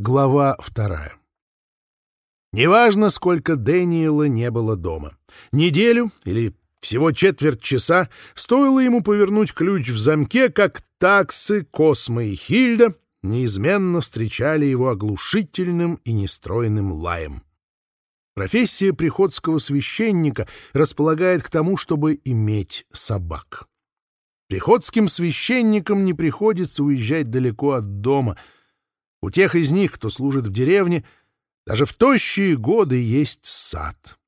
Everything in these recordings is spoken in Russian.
Глава вторая. Неважно, сколько Дэниела не было дома. Неделю или всего четверть часа стоило ему повернуть ключ в замке, как таксы, Космо и Хильда неизменно встречали его оглушительным и нестройным лаем. Профессия приходского священника располагает к тому, чтобы иметь собак. Приходским священникам не приходится уезжать далеко от дома — у тех из них, кто служит в деревне, даже в тощие годы есть сад.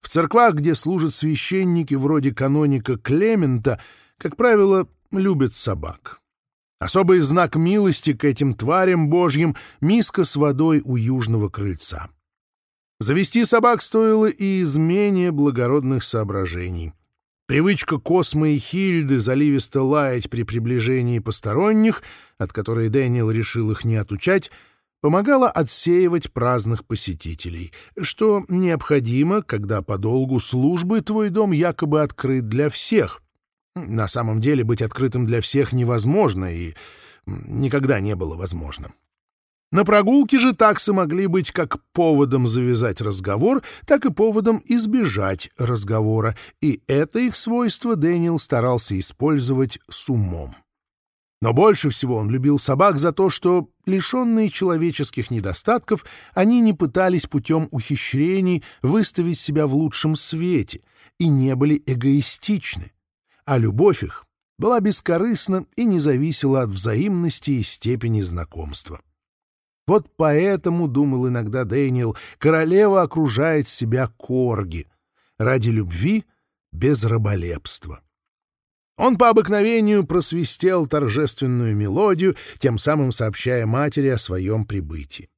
В церквах, где служат священники вроде каноника Клемента, как правило, любят собак. Особый знак милости к этим тварям божьим — миска с водой у южного крыльца. Завести собак стоило и из менее благородных соображений — Привычка Космы и Хильды, заливисто лаять при приближении посторонних, от которой Дэниел решил их не отучать, помогала отсеивать праздных посетителей, что необходимо, когда по долгу службы твой дом якобы открыт для всех. На самом деле быть открытым для всех невозможно и никогда не было возможным. На прогулке же таксы могли быть как поводом завязать разговор, так и поводом избежать разговора, и это их свойство Дэниел старался использовать с умом. Но больше всего он любил собак за то, что, лишенные человеческих недостатков, они не пытались путем ухищрений выставить себя в лучшем свете и не были эгоистичны, а любовь их была бескорыстна и не зависела от взаимности и степени знакомства. Вот поэтому, думал иногда Дэниел, королева окружает себя корги. Ради любви без раболепства. Он по обыкновению просвистел торжественную мелодию, тем самым сообщая матери о своем прибытии.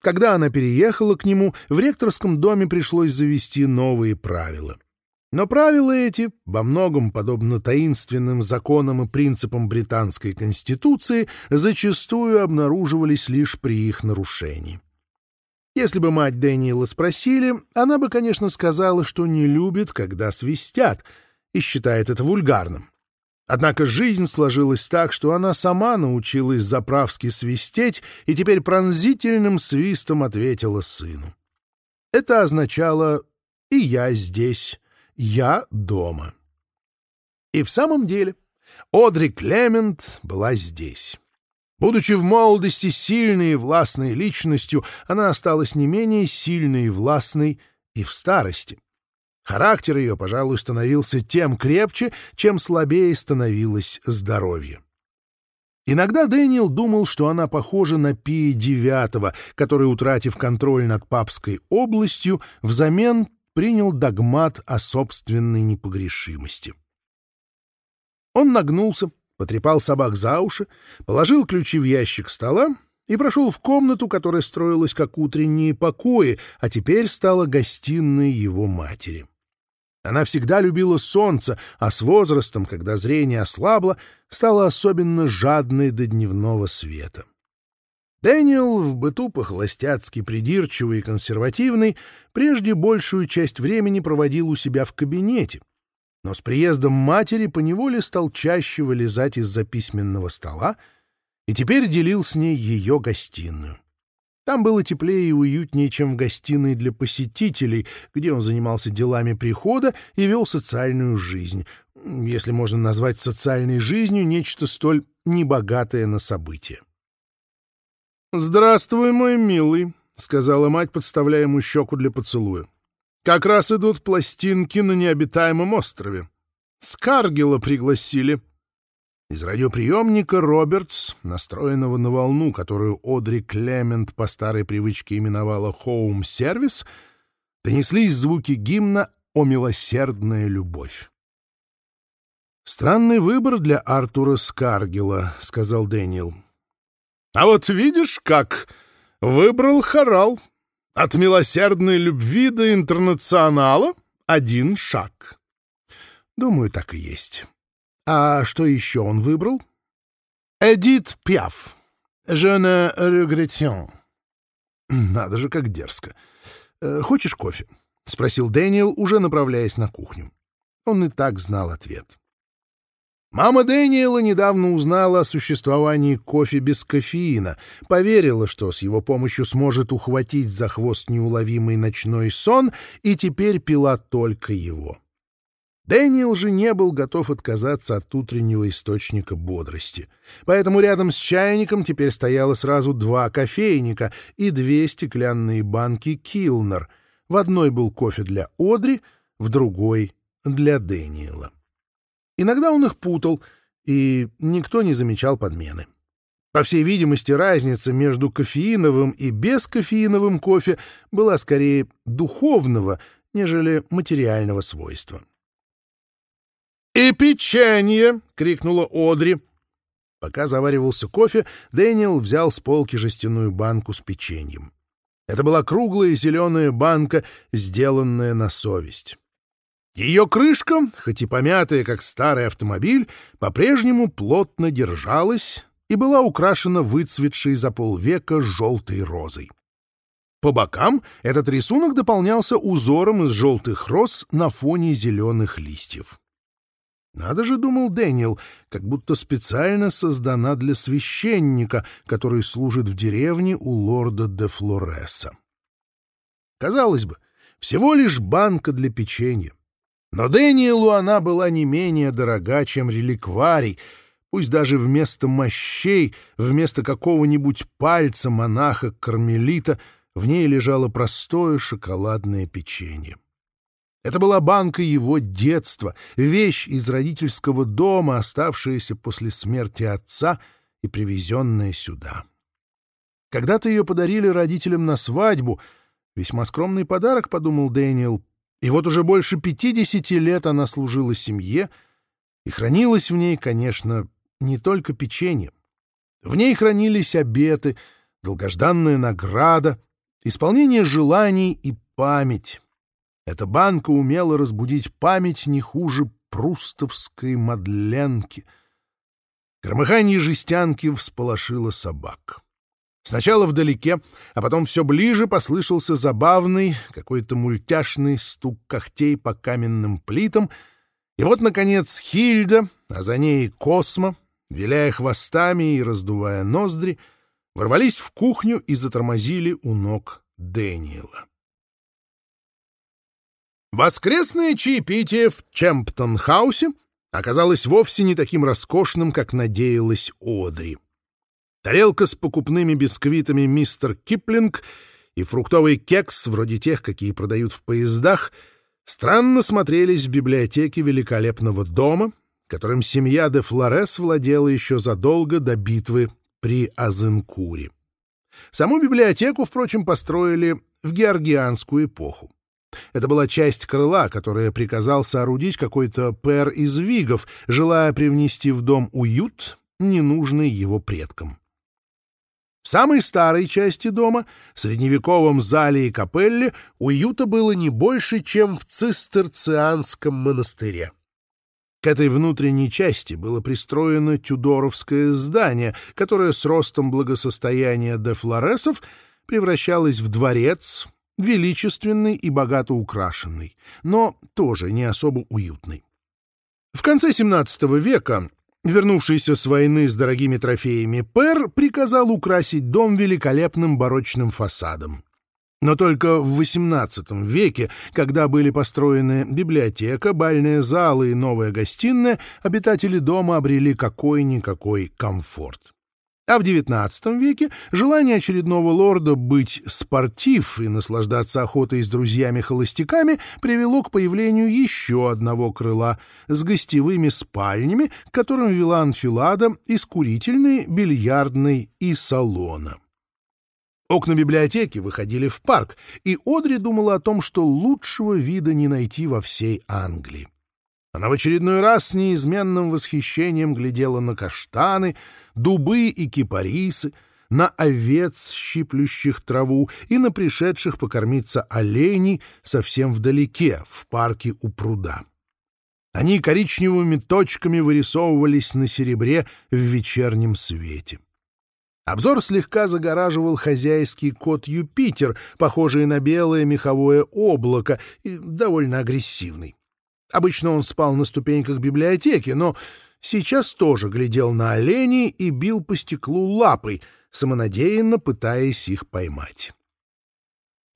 Когда она переехала к нему, в ректорском доме пришлось завести новые правила — но правила эти, во многом подобно таинственным законам и принципам британской конституции, зачастую обнаруживались лишь при их нарушении. Если бы мать Дэниела спросили, она бы, конечно, сказала, что не любит, когда свистят, и считает это вульгарным. Однако жизнь сложилась так, что она сама научилась заправски свистеть и теперь пронзительным свистом ответила сыну. Это означало «и я здесь», «Я дома». И в самом деле Одри Клемент была здесь. Будучи в молодости сильной и властной личностью, она осталась не менее сильной и властной и в старости. Характер ее, пожалуй, становился тем крепче, чем слабее становилось здоровье. Иногда Дэниел думал, что она похожа на Пия IX, который, утратив контроль над папской областью, взамен принял догмат о собственной непогрешимости. Он нагнулся, потрепал собак за уши, положил ключи в ящик стола и прошел в комнату, которая строилась как утренние покои, а теперь стала гостиной его матери. Она всегда любила солнце, а с возрастом, когда зрение ослабло, стала особенно жадной до дневного света. Дэниел в быту по придирчивый и консервативный прежде большую часть времени проводил у себя в кабинете, но с приездом матери поневоле стал чаще вылезать из-за письменного стола и теперь делил с ней ее гостиную. Там было теплее и уютнее, чем в гостиной для посетителей, где он занимался делами прихода и вел социальную жизнь, если можно назвать социальной жизнью нечто столь небогатое на события. «Здравствуй, мой милый», — сказала мать, подставляя ему щеку для поцелуя. «Как раз идут пластинки на необитаемом острове. Скаргела пригласили». Из радиоприемника Робертс, настроенного на волну, которую Одри Клемент по старой привычке именовала «хоум-сервис», донеслись звуки гимна «О милосердная любовь». «Странный выбор для Артура Скаргела», — сказал Дэниел. «А вот видишь как! Выбрал хорал. От милосердной любви до интернационала один шаг». «Думаю, так и есть. А что еще он выбрал?» «Эдит Пьяф. Жена Регретион. «Надо же, как дерзко. Э, хочешь кофе?» — спросил Дэниел, уже направляясь на кухню. Он и так знал ответ. Мама Дэниела недавно узнала о существовании кофе без кофеина, поверила, что с его помощью сможет ухватить за хвост неуловимый ночной сон, и теперь пила только его. Дэниел же не был готов отказаться от утреннего источника бодрости, поэтому рядом с чайником теперь стояло сразу два кофейника и две стеклянные банки «Килнер». В одной был кофе для Одри, в другой — для Дэниела. Иногда он их путал, и никто не замечал подмены. По всей видимости, разница между кофеиновым и бескофеиновым кофе была скорее духовного, нежели материального свойства. «И печенье!» — крикнула Одри. Пока заваривался кофе, Дэниел взял с полки жестяную банку с печеньем. Это была круглая зеленая банка, сделанная на совесть. Ее крышка, хоть и помятая, как старый автомобиль, по-прежнему плотно держалась и была украшена выцветшей за полвека желтой розой. По бокам этот рисунок дополнялся узором из желтых роз на фоне зеленых листьев. Надо же, думал Дэниел, как будто специально создана для священника, который служит в деревне у лорда де Флореса. Казалось бы, всего лишь банка для печенья. Надения она была не менее дорога, чем реликварий, пусть даже вместо мощей, вместо какого-нибудь пальца монаха-кармелита в ней лежало простое шоколадное печенье. Это была банка его детства, вещь из родительского дома, оставшаяся после смерти отца и привезенная сюда. Когда-то ее подарили родителям на свадьбу. Весьма скромный подарок, подумал Дэниел, и вот уже больше 50 лет она служила семье, и хранилась в ней, конечно, не только печенье. В ней хранились обеты, долгожданная награда, исполнение желаний и память. Эта банка умела разбудить память не хуже прустовской мадленки. Громыхание жестянки всполошило собак. Сначала вдалеке, а потом все ближе послышался забавный, какой-то мультяшный стук когтей по каменным плитам. И вот, наконец, Хильда, а за ней Космо, виляя хвостами и раздувая ноздри, ворвались в кухню и затормозили у ног Дэниела. Воскресное чаепитие в Чемптон-хаусе оказалось вовсе не таким роскошным, как надеялась Одри. Тарелка с покупными бисквитами «Мистер Киплинг» и фруктовый кекс, вроде тех, какие продают в поездах, странно смотрелись в библиотеке великолепного дома, которым семья де Флорес владела еще задолго до битвы при Азенкуре. Саму библиотеку, впрочем, построили в георгианскую эпоху. Это была часть крыла, которое приказал соорудить какой-то пэр из вигов, желая привнести в дом уют, ненужный его предкам. Самой старой части дома, средневековом зале и капелле, уюта было не больше, чем в цистерцианском монастыре. К этой внутренней части было пристроено тюдоровское здание, которое с ростом благосостояния де Флоресов превращалось в дворец, величественный и богато украшенный, но тоже не особо уютный. В конце XVII века Вернувшийся с войны с дорогими трофеями Пер приказал украсить дом великолепным барочным фасадом. Но только в XVIII веке, когда были построены библиотека, бальные залы и новая гостиная, обитатели дома обрели какой-никакой комфорт. А в XIX веке желание очередного лорда быть спортив и наслаждаться охотой с друзьями-холостяками привело к появлению еще одного крыла с гостевыми спальнями, к которым вела анфилада из курительной, бильярдной и салона. Окна библиотеки выходили в парк, и Одри думала о том, что лучшего вида не найти во всей Англии. Она в очередной раз с неизменным восхищением глядела на каштаны, дубы и кипарисы, на овец, щиплющих траву, и на пришедших покормиться оленей совсем вдалеке, в парке у пруда. Они коричневыми точками вырисовывались на серебре в вечернем свете. Обзор слегка загораживал хозяйский кот Юпитер, похожий на белое меховое облако и довольно агрессивный. Обычно он спал на ступеньках библиотеки, но сейчас тоже глядел на оленей и бил по стеклу лапой, самонадеянно пытаясь их поймать.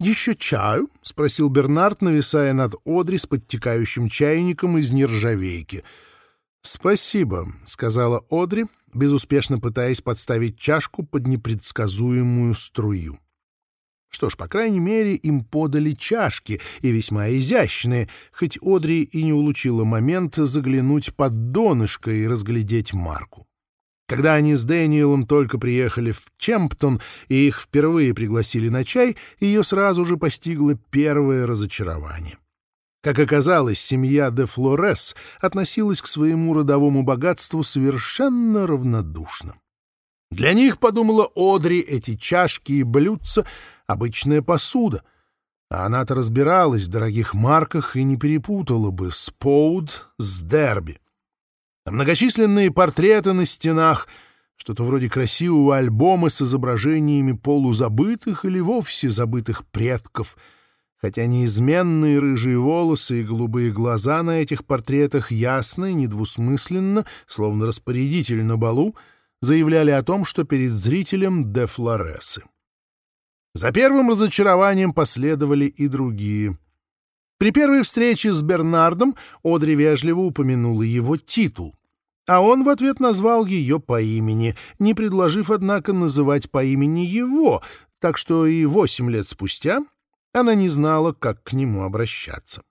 «Еще чаю?» — спросил Бернард, нависая над Одри с подтекающим чайником из нержавейки. «Спасибо», — сказала Одри, безуспешно пытаясь подставить чашку под непредсказуемую струю. Что ж, по крайней мере, им подали чашки, и весьма изящные, хоть Одри и не улучила момент заглянуть под донышко и разглядеть марку. Когда они с Дэниелом только приехали в Чемптон и их впервые пригласили на чай, ее сразу же постигло первое разочарование. Как оказалось, семья де Флорес относилась к своему родовому богатству совершенно равнодушно. Для них, подумала Одри, эти чашки и блюдца — обычная посуда, а она-то разбиралась в дорогих марках и не перепутала бы Споуд с Дерби а многочисленные портреты на стенах, что-то вроде красивого альбома с изображениями полузабытых или вовсе забытых предков, хотя неизменные рыжие волосы и голубые глаза на этих портретах ясно и недвусмысленно, заявляли о том, что перед зрителем де Флоресы. За первым разочарованием последовали и другие. При первой встрече с Бернардом Одри вежливо упомянула его титул, а он в ответ назвал ее по имени, не предложив, однако, называть по имени его, так что и восемь лет спустя она не знала, как к нему обращаться.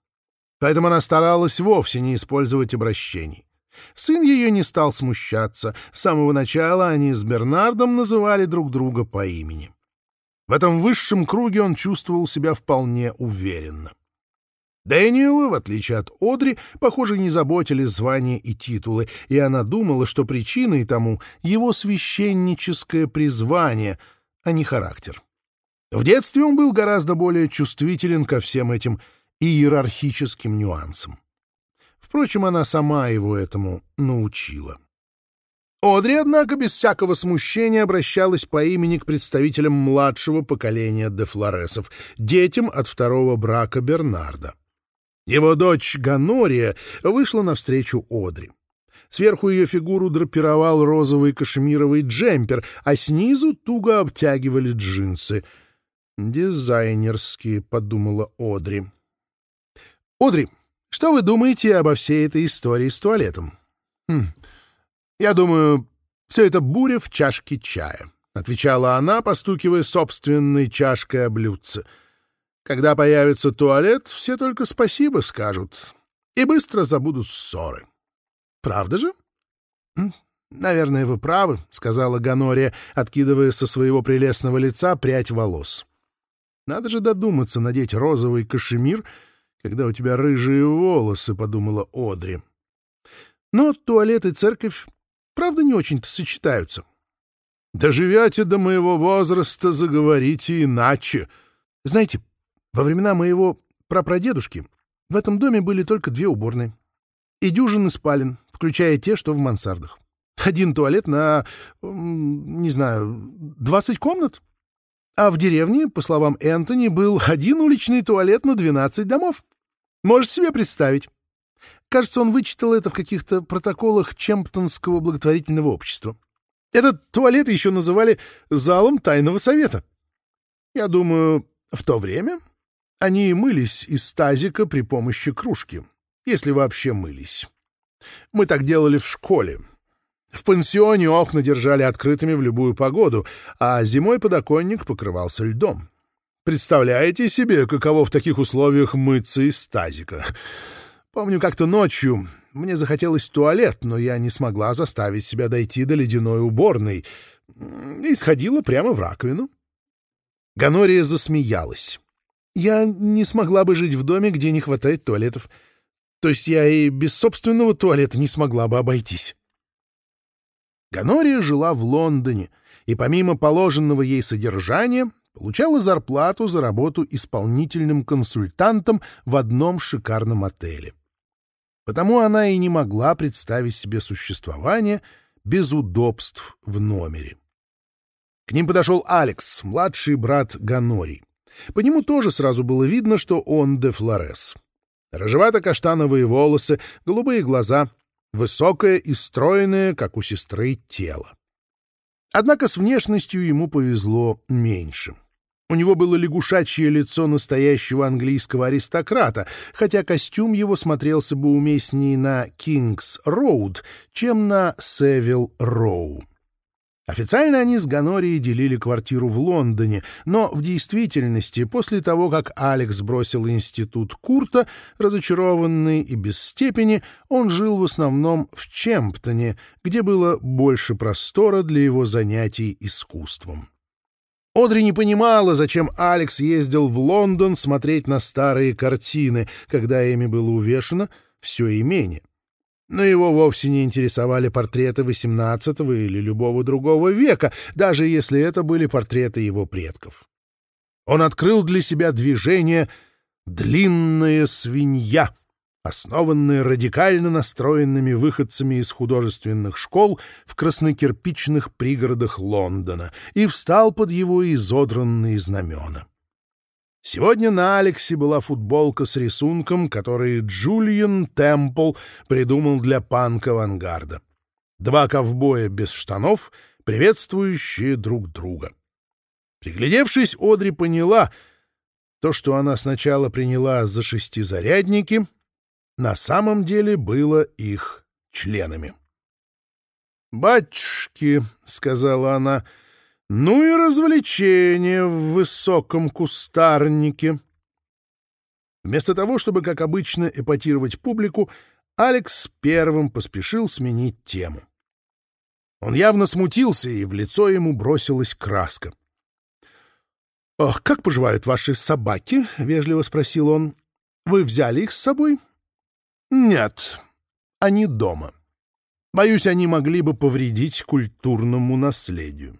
Поэтому она старалась вовсе не использовать обращений. Сын ее не стал смущаться. С самого начала они с Бернардом называли друг друга по имени. В этом высшем круге он чувствовал себя вполне уверенно. Дэниела, в отличие от Одри, похоже, не заботили звания и титулы, и она думала, что причиной тому его священническое призвание, а не характер. В детстве он был гораздо более чувствителен ко всем этим иерархическим нюансам. Впрочем, она сама его этому научила. Одри, однако, без всякого смущения обращалась по имени к представителям младшего поколения де Флоресов, детям от второго брака Бернарда. Его дочь Ганория вышла навстречу Одри. Сверху ее фигуру драпировал розовый кашемировый джемпер, а снизу туго обтягивали джинсы. «Дизайнерские», — подумала Одри. «Одри, что вы думаете обо всей этой истории с туалетом? Хм. Я думаю, все это буря в чашке чая, отвечала она, постукивая собственной чашкой о блюдце. Когда появится туалет, все только спасибо скажут и быстро забудут ссоры. Правда же? Наверное, вы правы, сказала Ганория, откидывая со своего прелестного лица прядь волос. Надо же додуматься надеть розовый кашемир — когда у тебя рыжие волосы», — подумала Одри. «Но туалет и церковь, правда, не очень-то сочетаются». «Доживете до моего возраста, заговорите иначе». «Знаете, во времена моего прапрадедушки в этом доме были только две уборные и дюжины спален, включая те, что в мансардах. Один туалет на, не знаю, 20 комнат. А в деревне, по словам Энтони, был один уличный туалет на 12 домов. Можешь себе представить? Кажется, он вычитал это в каких-то протоколах Чемптонского благотворительного общества. Этот туалет еще называли «залом тайного совета». Я думаю, в то время они мылись из тазика при помощи кружки, если вообще мылись. Мы так делали в школе. В пансионе окна держали открытыми в любую погоду, а зимой подоконник покрывался льдом. Представляете себе, каково в таких условиях мыться из тазика? Помню, как-то ночью мне захотелось в туалет, но я не смогла заставить себя дойти до ледяной уборной и сходила прямо в раковину. Ганория засмеялась. «Я не смогла бы жить в доме, где не хватает туалетов. То есть я и без собственного туалета не смогла бы обойтись». Ганория жила в Лондоне, и помимо положенного ей содержания Получала зарплату за работу исполнительным консультантом в одном шикарном отеле. Потому она и не могла представить себе существование без удобств в номере. К ним подошел Алекс, младший брат Ганори. По нему тоже сразу было видно, что он де Флорес. Рыжевато-каштановые волосы, голубые глаза, высокое и стройное, как у сестры, тело. Однако с внешностью ему повезло меньше. У него было лягушачье лицо настоящего английского аристократа, хотя костюм его смотрелся бы уместнее на Кингс-Роуд, чем на Севил-Роу. Официально они с Ганорией делили квартиру в Лондоне, но в действительности после того, как Алекс бросил институт Курта, разочарованный и без степени, он жил в основном в Чемптоне, где было больше простора для его занятий искусством. Одри не понимала, зачем Алекс ездил в Лондон смотреть на старые картины, когда ими было увешано все имение. Но его вовсе не интересовали портреты XVIII или любого другого века, даже если это были портреты его предков. Он открыл для себя движение «длинная свинья», основанная радикально настроенными выходцами из художественных школ в краснокирпичных пригородах Лондона, и встал под его изодранные знамена. Сегодня на Алексе была футболка с рисунком, который Джулиан Темпл придумал для панк-авангарда. Два ковбоя без штанов, приветствующие друг друга. Приглядевшись, Одри поняла — то, что она сначала приняла за шестизарядники, на самом деле было их членами. «Батюшки», — сказала она, — «ну и развлечения в высоком кустарнике». Вместо того, чтобы, как обычно, эпатировать публику, Алекс первым поспешил сменить тему. Он явно смутился, и в лицо ему бросилась краска. «Ох, «А как поживают ваши собаки?» — вежливо спросил он. «Вы взяли их с собой?» «Нет, они дома. Боюсь, они могли бы повредить культурному наследию».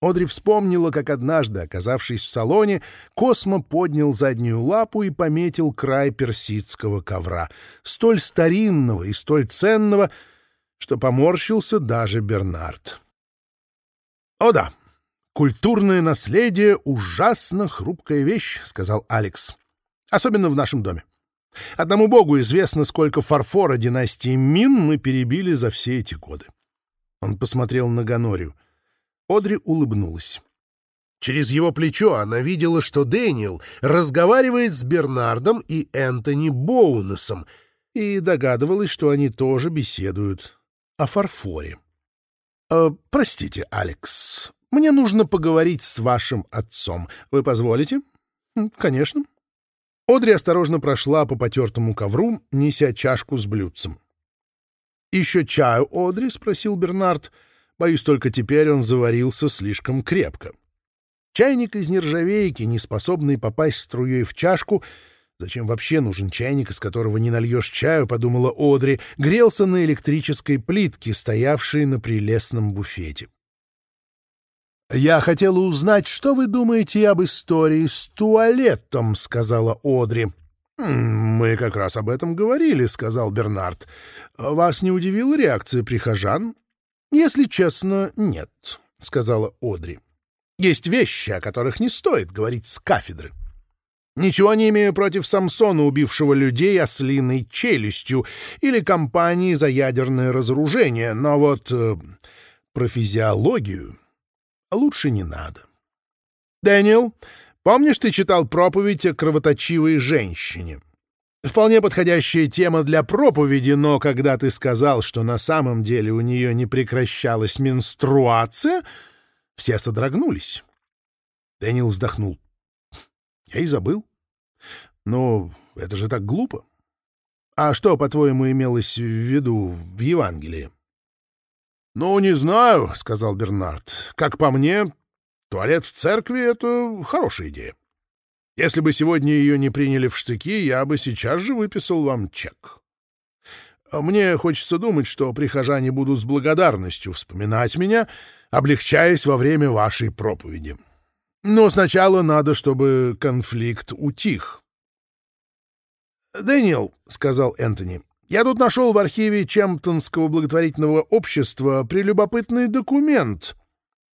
Одри вспомнила, как однажды, оказавшись в салоне, Космо поднял заднюю лапу и пометил край персидского ковра, столь старинного и столь ценного, что поморщился даже Бернард. «О да, культурное наследие — ужасно хрупкая вещь», — сказал Алекс. «Особенно в нашем доме. Одному богу известно, сколько фарфора династии Мин мы перебили за все эти годы. Он посмотрел на Гонорию. Одри улыбнулась. Через его плечо она видела, что Дэниел разговаривает с Бернардом и Энтони Боунесом, и догадывалась, что они тоже беседуют о фарфоре. «Э, «Простите, Алекс, мне нужно поговорить с вашим отцом. Вы позволите?» «Конечно». Одри осторожно прошла по потертому ковру, неся чашку с блюдцем. «Еще чаю, Одри?» — спросил Бернард. Боюсь, только теперь он заварился слишком крепко. Чайник из нержавейки, не способный попасть струей в чашку, зачем вообще нужен чайник, из которого не нальешь чаю, подумала Одри, грелся на электрической плитке, стоявшей на прелестном буфете. «Я хотела узнать, что вы думаете об истории с туалетом», — сказала Одри. «Мы как раз об этом говорили», — сказал Бернард. «Вас не удивила реакция прихожан?» «Если честно, нет», — сказала Одри. «Есть вещи, о которых не стоит говорить с кафедры». Ничего не имею против Самсона, убившего людей ослиной челюстью, или компании за ядерное разоружение, но вот э, про физиологию а лучше не надо. «Дэниел, помнишь, ты читал проповедь о кровоточивой женщине?» Вполне подходящая тема для проповеди, но когда ты сказал, что на самом деле у нее не прекращалась менструация, все содрогнулись. Дэниел вздохнул. Я и забыл. Но это же так глупо. А что, по-твоему, имелось в виду в Евангелии? «Ну, не знаю», — сказал Бернард. «Как по мне, туалет в церкви — это хорошая идея. Если бы сегодня ее не приняли в штыки, я бы сейчас же выписал вам чек». А мне хочется думать, что прихожане будут с благодарностью вспоминать меня, облегчаясь во время вашей проповеди. Но сначала надо, чтобы конфликт утих. «Дэниел», — сказал Энтони, я тут нашел в архиве Чемптонского благотворительного общества прелюбопытный документ.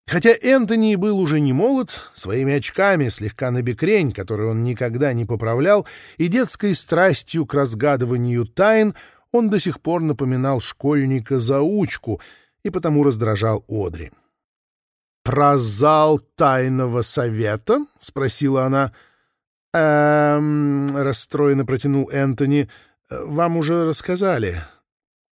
Хотя Энтони был уже не молод, своими очками слегка набекрень, которые он никогда не поправлял, и детской страстью к разгадыванию тайн он до сих пор напоминал школьника-заучку и потому раздражал Одри. «Про зал тайного совета?» — спросила она. «Эм...» — расстроенно протянул Энтони — вам уже рассказали.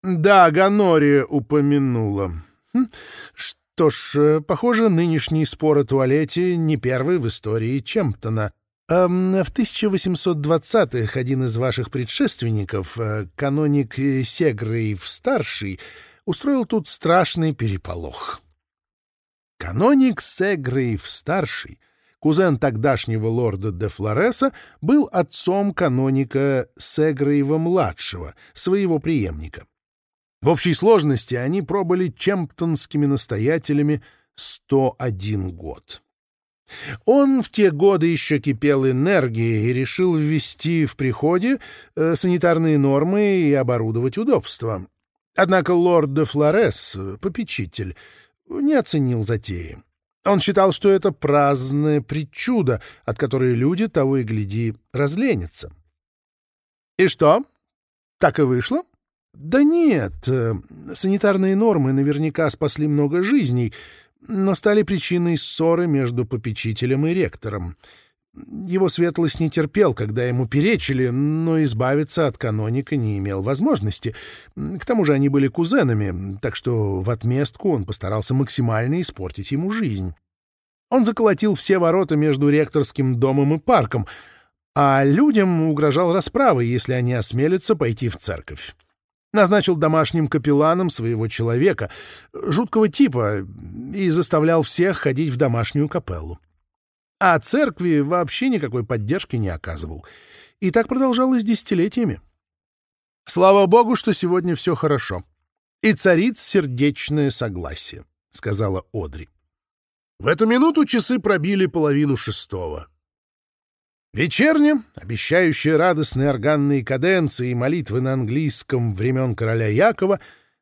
Да, Ганория упомянула. Хм, что ж, э, похоже, нынешний спор о туалете не первый в истории Чемптона. Эм, в 1820-х один из ваших предшественников, э, каноник Сегрейв-старший, устроил тут страшный переполох. Каноник Сегрейв-старший — Кузен тогдашнего лорда де Флореса был отцом каноника Сеграева-младшего, своего преемника. В общей сложности они пробыли чемптонскими настоятелями 101 год. Он в те годы еще кипел энергией и решил ввести в приходе э, санитарные нормы и оборудовать удобства. Однако лорд де Флорес, э, попечитель, не оценил затеи. Он считал, что это праздное причуда, от которой люди того и гляди разленятся. И что? Так и вышло? Да нет, э, санитарные нормы наверняка спасли много жизней, но стали причиной ссоры между попечителем и ректором. Его светлость не терпел, когда ему перечили, но избавиться от каноника не имел возможности. К тому же они были кузенами, так что в отместку он постарался максимально испортить ему жизнь. Он заколотил все ворота между ректорским домом и парком, а людям угрожал расправой, если они осмелятся пойти в церковь. Назначил домашним капелланом своего человека, жуткого типа, и заставлял всех ходить в домашнюю капеллу. А церкви вообще никакой поддержки не оказывал. И так продолжалось десятилетиями. Слава богу, что сегодня все хорошо. И царит сердечное согласие, — сказала Одри. В эту минуту часы пробили половину шестого. Вечерне, обещающие радостные органные каденции и молитвы на английском времен короля Якова,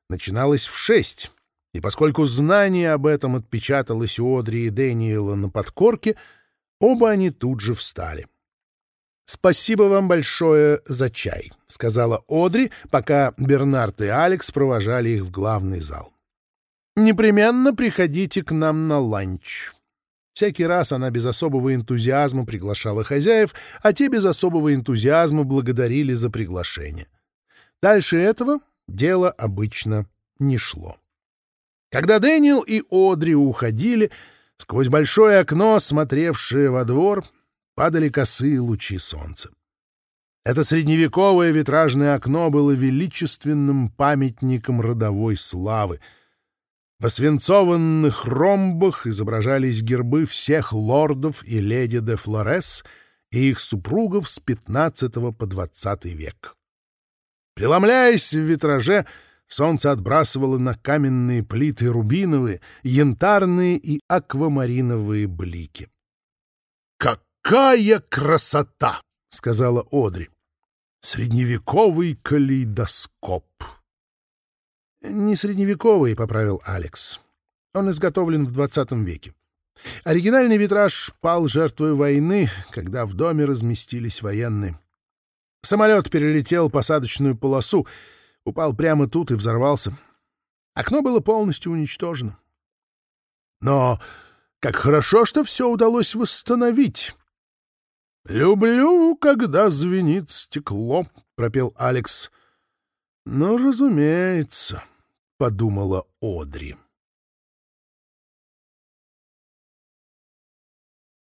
начиналось в шесть. И поскольку знание об этом отпечаталось у Одри и Дэниела на подкорке — Оба они тут же встали. «Спасибо вам большое за чай», — сказала Одри, пока Бернард и Алекс провожали их в главный зал. «Непременно приходите к нам на ланч». Всякий раз она без особого энтузиазма приглашала хозяев, а те без особого энтузиазма благодарили за приглашение. Дальше этого дело обычно не шло. Когда Дэниел и Одри уходили, Сквозь большое окно, смотревшее во двор, падали косые лучи солнца. Это средневековое витражное окно было величественным памятником родовой славы. Во свинцованных ромбах изображались гербы всех лордов и леди де Флорес и их супругов с XV по XX век. Преломляясь в витраже, солнце отбрасывало на каменные плиты рубиновые, янтарные и аквамариновые блики. «Какая красота!» — сказала Одри. «Средневековый калейдоскоп». «Не средневековый», — поправил Алекс. «Он изготовлен в двадцатом веке. Оригинальный витраж пал жертвой войны, когда в доме разместились военные. Самолет перелетел посадочную полосу — упал прямо тут и взорвался. Окно было полностью уничтожено. Но как хорошо, что все удалось восстановить. «Люблю, когда звенит стекло», — пропел Алекс. «Ну, разумеется», — подумала Одри.